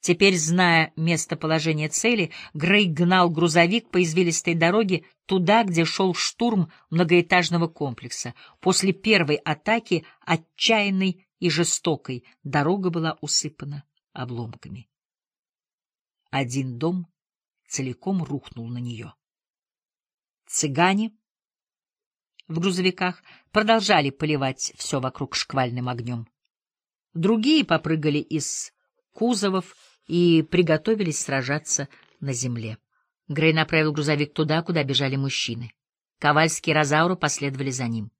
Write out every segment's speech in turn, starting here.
Теперь, зная местоположение цели, Грей гнал грузовик по извилистой дороге туда, где шел штурм многоэтажного комплекса. После первой атаки, отчаянной и жестокой, дорога была усыпана обломками. Один дом целиком рухнул на нее. Цыгане в грузовиках продолжали поливать все вокруг шквальным огнем. Другие попрыгали из кузовов и приготовились сражаться на земле. Грей направил грузовик туда, куда бежали мужчины. Ковальский и Розауру последовали за ним.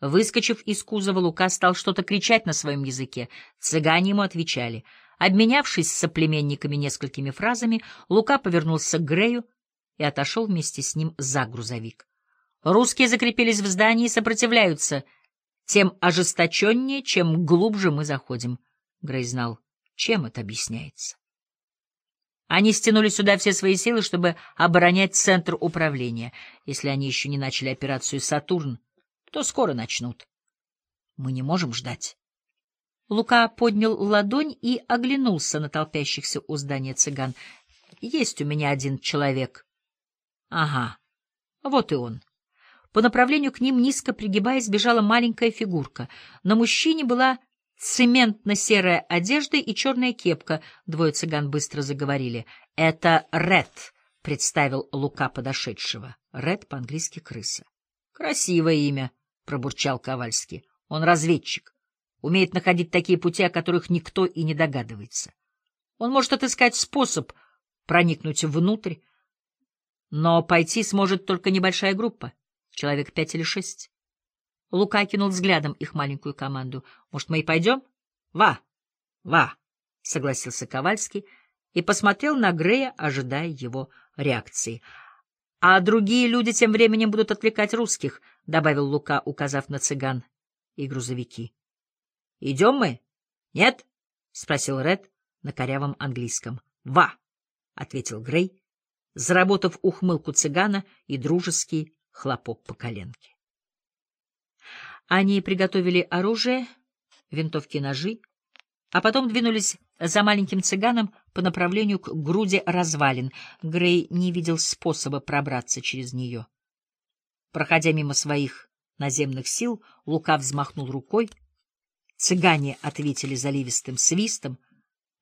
Выскочив из кузова, Лука стал что-то кричать на своем языке. Цыгане ему отвечали. Обменявшись с соплеменниками несколькими фразами, Лука повернулся к Грею и отошел вместе с ним за грузовик. Русские закрепились в здании и сопротивляются. Тем ожесточеннее, чем глубже мы заходим. Грей знал, чем это объясняется. Они стянули сюда все свои силы, чтобы оборонять центр управления. Если они еще не начали операцию «Сатурн», то скоро начнут. Мы не можем ждать. Лука поднял ладонь и оглянулся на толпящихся у здания цыган. Есть у меня один человек. Ага, вот и он. По направлению к ним, низко пригибаясь, бежала маленькая фигурка. На мужчине была цементно-серая одежда и черная кепка. Двое цыган быстро заговорили. — Это Ред, — представил Лука подошедшего. Ред по-английски крыса. — Красивое имя, — пробурчал Ковальский. — Он разведчик. Умеет находить такие пути, о которых никто и не догадывается. Он может отыскать способ проникнуть внутрь, но пойти сможет только небольшая группа, человек пять или шесть. Лука кинул взглядом их маленькую команду. «Может, мы и пойдем?» «Ва! Ва!» — согласился Ковальский и посмотрел на Грея, ожидая его реакции. «А другие люди тем временем будут отвлекать русских», — добавил Лука, указав на цыган и грузовики. «Идем мы?» «Нет?» — спросил Ред на корявом английском. «Ва!» — ответил Грей, заработав ухмылку цыгана и дружеский хлопок по коленке. Они приготовили оружие, винтовки ножи, а потом двинулись за маленьким цыганом по направлению к груди развалин. Грей не видел способа пробраться через нее. Проходя мимо своих наземных сил, Лука взмахнул рукой. Цыгане ответили заливистым свистом,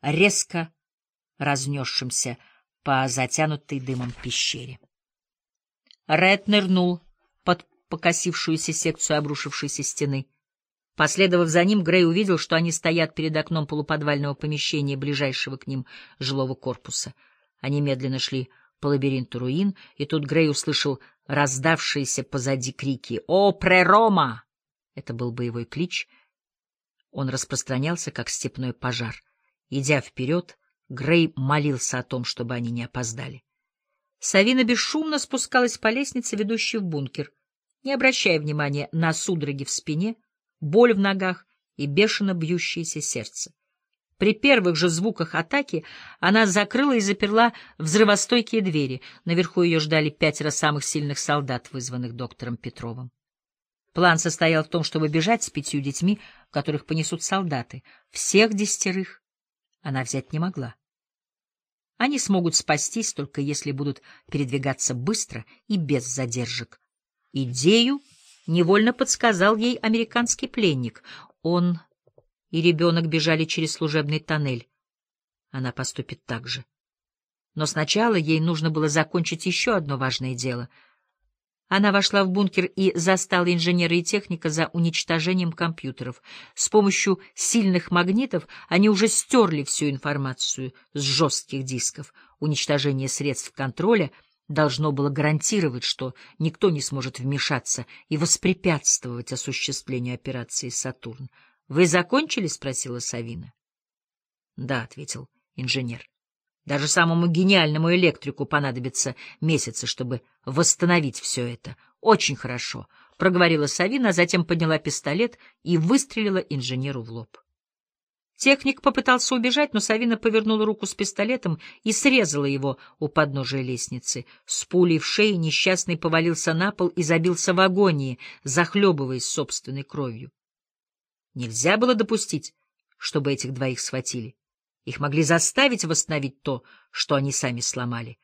резко разнесшимся по затянутой дымом пещере. Ред нырнул под покосившуюся секцию обрушившейся стены. Последовав за ним, Грей увидел, что они стоят перед окном полуподвального помещения, ближайшего к ним жилого корпуса. Они медленно шли по лабиринту руин, и тут Грей услышал раздавшиеся позади крики «О, прерома!» Это был боевой клич. Он распространялся, как степной пожар. Идя вперед, Грей молился о том, чтобы они не опоздали. Савина бесшумно спускалась по лестнице, ведущей в бункер не обращая внимания на судороги в спине, боль в ногах и бешено бьющееся сердце. При первых же звуках атаки она закрыла и заперла взрывостойкие двери. Наверху ее ждали пятеро самых сильных солдат, вызванных доктором Петровым. План состоял в том, чтобы бежать с пятью детьми, которых понесут солдаты. Всех десятерых она взять не могла. Они смогут спастись, только если будут передвигаться быстро и без задержек, Идею невольно подсказал ей американский пленник. Он и ребенок бежали через служебный тоннель. Она поступит так же. Но сначала ей нужно было закончить еще одно важное дело. Она вошла в бункер и застала инженера и техника за уничтожением компьютеров. С помощью сильных магнитов они уже стерли всю информацию с жестких дисков. Уничтожение средств контроля — должно было гарантировать, что никто не сможет вмешаться и воспрепятствовать осуществлению операции «Сатурн». — Вы закончили? — спросила Савина. — Да, — ответил инженер. — Даже самому гениальному электрику понадобится месяцы, чтобы восстановить все это. — Очень хорошо, — проговорила Савина, а затем подняла пистолет и выстрелила инженеру в лоб. Техник попытался убежать, но Савина повернула руку с пистолетом и срезала его у подножия лестницы. С пулей в шее несчастный повалился на пол и забился в агонии, захлебываясь собственной кровью. Нельзя было допустить, чтобы этих двоих схватили. Их могли заставить восстановить то, что они сами сломали.